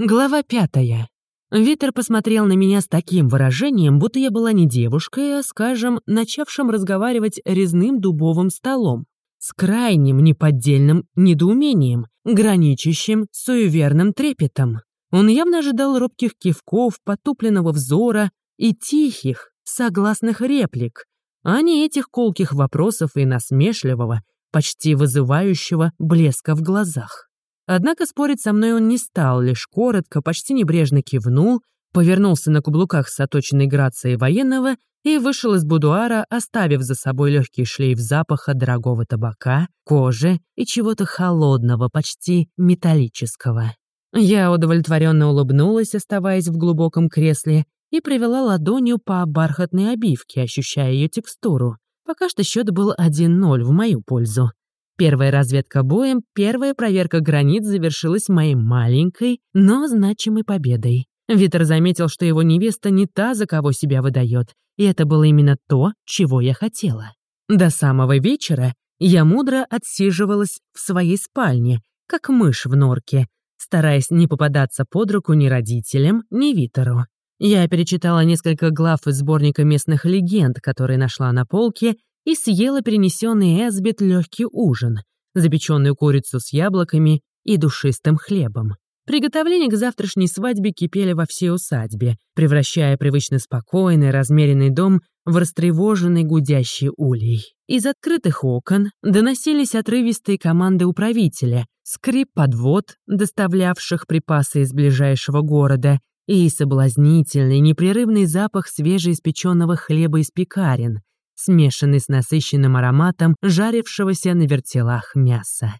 Глава пятая. Витер посмотрел на меня с таким выражением, будто я была не девушкой, а, скажем, начавшим разговаривать резным дубовым столом, с крайним неподдельным недоумением, граничащим с суеверным трепетом. Он явно ожидал робких кивков, потупленного взора и тихих, согласных реплик, а не этих колких вопросов и насмешливого, почти вызывающего блеска в глазах. Однако спорить со мной он не стал, лишь коротко, почти небрежно кивнул, повернулся на каблуках с оточенной грацией военного и вышел из будуара, оставив за собой легкий шлейф запаха дорогого табака, кожи и чего-то холодного, почти металлического. Я удовлетворенно улыбнулась, оставаясь в глубоком кресле, и провела ладонью по бархатной обивке, ощущая ее текстуру. Пока что счет был 1-0 в мою пользу. Первая разведка боем, первая проверка границ завершилась моей маленькой, но значимой победой. Витер заметил, что его невеста не та, за кого себя выдает, и это было именно то, чего я хотела. До самого вечера я мудро отсиживалась в своей спальне, как мышь в норке, стараясь не попадаться под руку ни родителям, ни Витеру. Я перечитала несколько глав из сборника местных легенд, которые нашла на полке, и съела перенесенный Эсбит легкий ужин, запеченную курицу с яблоками и душистым хлебом. Приготовления к завтрашней свадьбе кипели во всей усадьбе, превращая привычно спокойный, размеренный дом в растревоженный гудящий улей. Из открытых окон доносились отрывистые команды управителя, скрип подвод, доставлявших припасы из ближайшего города, и соблазнительный, непрерывный запах свежеиспеченного хлеба из пекарен, смешанный с насыщенным ароматом жарившегося на вертелах мяса.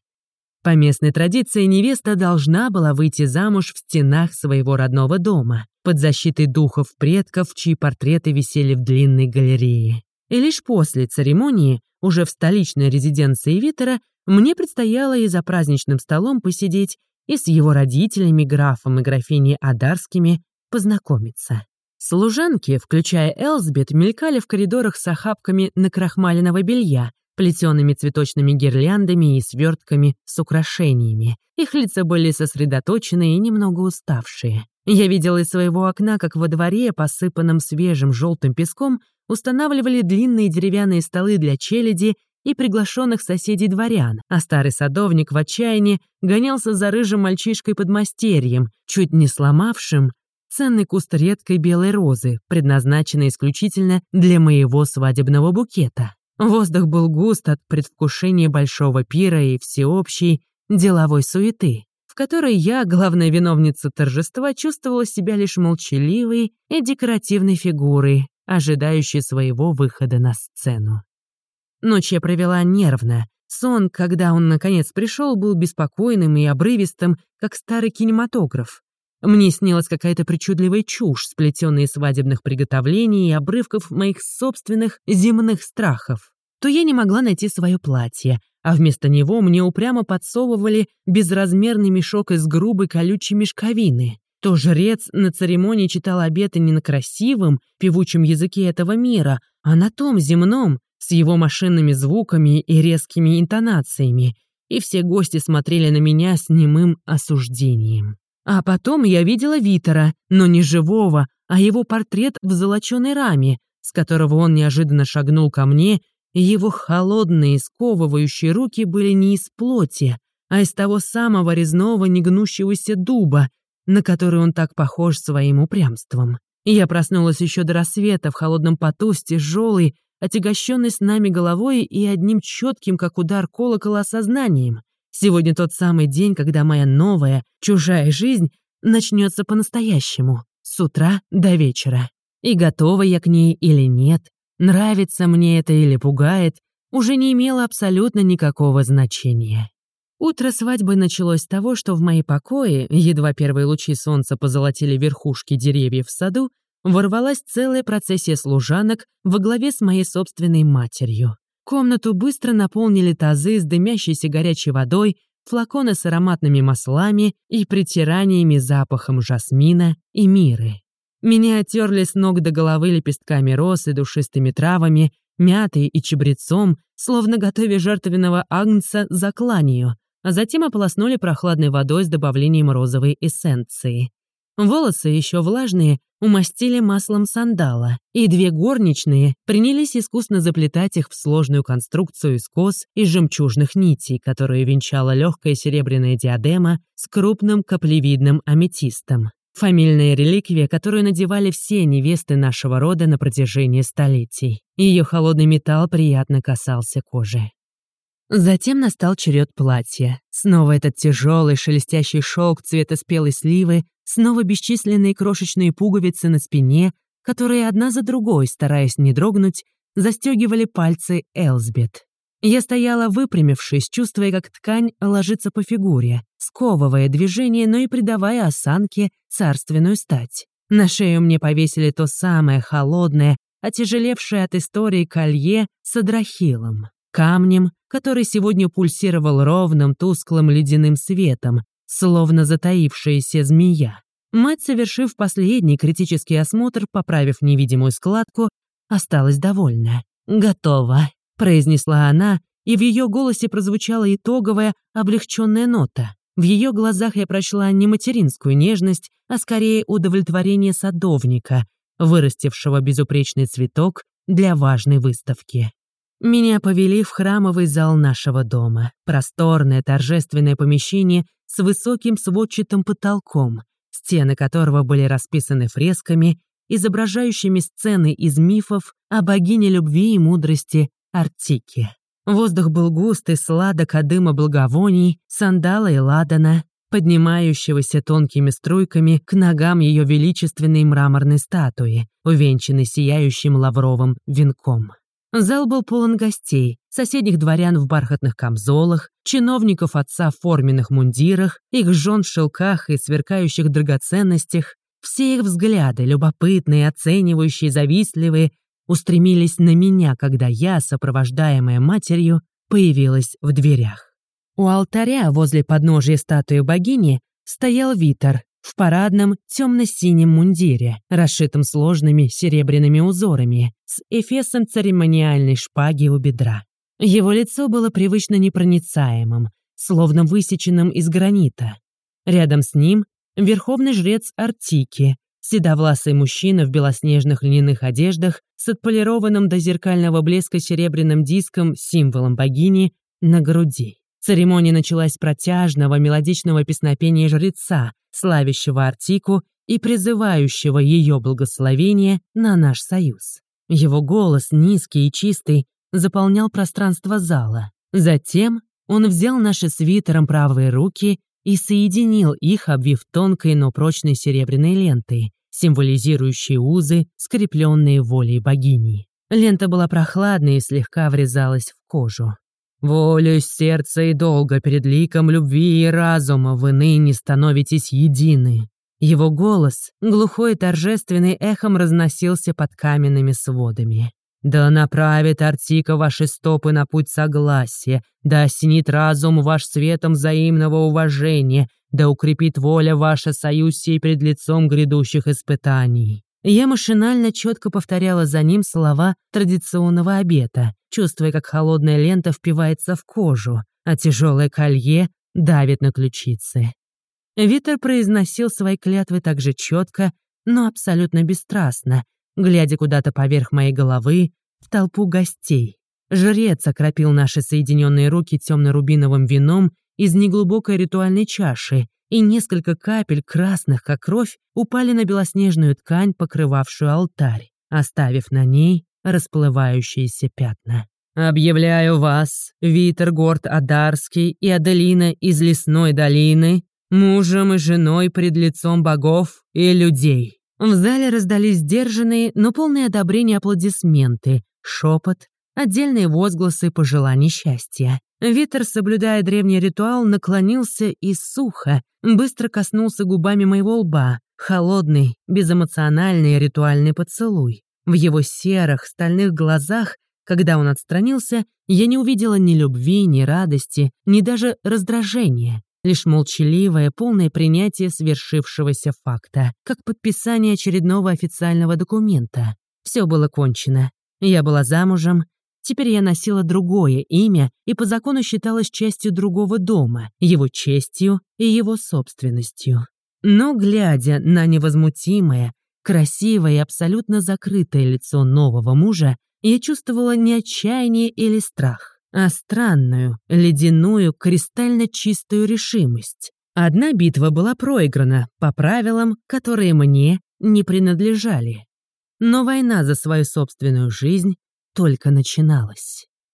По местной традиции невеста должна была выйти замуж в стенах своего родного дома, под защитой духов предков, чьи портреты висели в длинной галерее. И лишь после церемонии, уже в столичной резиденции Витера, мне предстояло и за праздничным столом посидеть, и с его родителями, графом и графиней Адарскими, познакомиться. Служанки, включая Элсбет, мелькали в коридорах с охапками накрахмаленного белья, плетеными цветочными гирляндами и свертками с украшениями. Их лица были сосредоточены и немного уставшие. Я видела из своего окна, как во дворе, посыпанном свежим желтым песком, устанавливали длинные деревянные столы для челяди и приглашенных соседей дворян, а старый садовник в отчаянии гонялся за рыжим мальчишкой под мастерьем, чуть не сломавшим ценный куст редкой белой розы, предназначенный исключительно для моего свадебного букета. Воздух был густ от предвкушения большого пира и всеобщей деловой суеты, в которой я, главная виновница торжества, чувствовала себя лишь молчаливой и декоративной фигурой, ожидающей своего выхода на сцену. Ночь я провела нервно. Сон, когда он наконец пришел, был беспокойным и обрывистым, как старый кинематограф. Мне снилась какая-то причудливая чушь, сплетенная из свадебных приготовлений и обрывков моих собственных земных страхов. То я не могла найти свое платье, а вместо него мне упрямо подсовывали безразмерный мешок из грубой колючей мешковины. То жрец на церемонии читал обеты не на красивом, певучем языке этого мира, а на том земном, с его машинными звуками и резкими интонациями, и все гости смотрели на меня с немым осуждением. А потом я видела Витера, но не живого, а его портрет в золоченой раме, с которого он неожиданно шагнул ко мне, и его холодные, сковывающие руки были не из плоти, а из того самого резного негнущегося дуба, на который он так похож своим упрямством. Я проснулась еще до рассвета в холодном поту с тяжелой, отягощенной с нами головой и одним четким, как удар колокола, сознанием. Сегодня тот самый день, когда моя новая, чужая жизнь начнется по-настоящему, с утра до вечера. И готова я к ней или нет, нравится мне это или пугает, уже не имело абсолютно никакого значения. Утро свадьбы началось с того, что в мои покои, едва первые лучи солнца позолотили верхушки деревьев в саду, ворвалась целая процессия служанок во главе с моей собственной матерью. Комнату быстро наполнили тазы с дымящейся горячей водой, флаконы с ароматными маслами и притираниями запахом жасмина и миры. Меня оттерли с ног до головы лепестками роз и душистыми травами, мятой и чабрецом, словно готовя жертвенного агнца за кланию, а затем ополоснули прохладной водой с добавлением розовой эссенции. Волосы, еще влажные, умастили маслом сандала, и две горничные принялись искусно заплетать их в сложную конструкцию из кос и жемчужных нитей, которую венчала легкая серебряная диадема с крупным каплевидным аметистом. Фамильная реликвия, которую надевали все невесты нашего рода на протяжении столетий. Ее холодный металл приятно касался кожи. Затем настал черед платья. Снова этот тяжелый шелестящий шелк цвета спелой сливы, снова бесчисленные крошечные пуговицы на спине, которые одна за другой, стараясь не дрогнуть, застегивали пальцы Элсбет. Я стояла выпрямившись, чувствуя, как ткань ложится по фигуре, сковывая движение, но и придавая осанке царственную стать. На шею мне повесили то самое холодное, отяжелевшее от истории колье с адрахилом камнем, который сегодня пульсировал ровным тусклым ледяным светом, словно затаившаяся змея. Мать, совершив последний критический осмотр, поправив невидимую складку, осталась довольна. «Готово», — произнесла она, и в ее голосе прозвучала итоговая, облегченная нота. В ее глазах я прочла не материнскую нежность, а скорее удовлетворение садовника, вырастившего безупречный цветок для важной выставки. Меня повели в храмовый зал нашего дома. Просторное торжественное помещение с высоким сводчатым потолком, стены которого были расписаны фресками, изображающими сцены из мифов о богине любви и мудрости Артике. Воздух был густ и сладок от дыма благовоний, сандала и ладана, поднимающегося тонкими струйками к ногам ее величественной мраморной статуи, увенчанной сияющим лавровым венком. Зал был полон гостей, соседних дворян в бархатных камзолах, чиновников отца в форменных мундирах, их жен в шелках и сверкающих драгоценностях. Все их взгляды, любопытные, оценивающие, завистливые, устремились на меня, когда я, сопровождаемая матерью, появилась в дверях. У алтаря возле подножия статуи богини стоял Витер, в парадном темно-синем мундире, расшитом сложными серебряными узорами, с эфесом церемониальной шпаги у бедра. Его лицо было привычно непроницаемым, словно высеченным из гранита. Рядом с ним верховный жрец Артики, седовласый мужчина в белоснежных льняных одеждах с отполированным до зеркального блеска серебряным диском, символом богини, на груди. Церемония началась с протяжного мелодичного песнопения жреца, славящего Артику и призывающего ее благословение на наш союз. Его голос, низкий и чистый, заполнял пространство зала. Затем он взял наши свитером правые руки и соединил их, обвив тонкой, но прочной серебряной лентой, символизирующей узы, скрепленные волей богини. Лента была прохладной и слегка врезалась в кожу. Волю сердца и долга перед ликом любви и разума вы ныне становитесь едины. Его голос, глухой и торжественный, эхом разносился под каменными сводами. Да направит Артика ваши стопы на путь согласия, да осенит разум ваш светом взаимного уважения, да укрепит воля ваша союзие пред лицом грядущих испытаний. Я машинально четко повторяла за ним слова традиционного обета, чувствуя, как холодная лента впивается в кожу, а тяжелое колье давит на ключицы. Витер произносил свои клятвы так же четко, но абсолютно бесстрастно, глядя куда-то поверх моей головы в толпу гостей. Жрец окропил наши соединенные руки темно-рубиновым вином из неглубокой ритуальной чаши, и несколько капель красных, как кровь, упали на белоснежную ткань, покрывавшую алтарь, оставив на ней расплывающиеся пятна. «Объявляю вас, Витергорд Адарский и Аделина из Лесной долины, мужем и женой пред лицом богов и людей». В зале раздались сдержанные, но полные одобрения аплодисменты, шепот, отдельные возгласы пожеланий счастья. Витер, соблюдая древний ритуал, наклонился и сухо, быстро коснулся губами моего лба, холодный, безэмоциональный ритуальный поцелуй. В его серых, стальных глазах, когда он отстранился, я не увидела ни любви, ни радости, ни даже раздражения. Лишь молчаливое, полное принятие свершившегося факта, как подписание очередного официального документа. Все было кончено. Я была замужем, Теперь я носила другое имя и по закону считалась частью другого дома, его честью и его собственностью. Но, глядя на невозмутимое, красивое и абсолютно закрытое лицо нового мужа, я чувствовала не отчаяние или страх, а странную, ледяную, кристально чистую решимость. Одна битва была проиграна по правилам, которые мне не принадлежали. Но война за свою собственную жизнь только начиналась.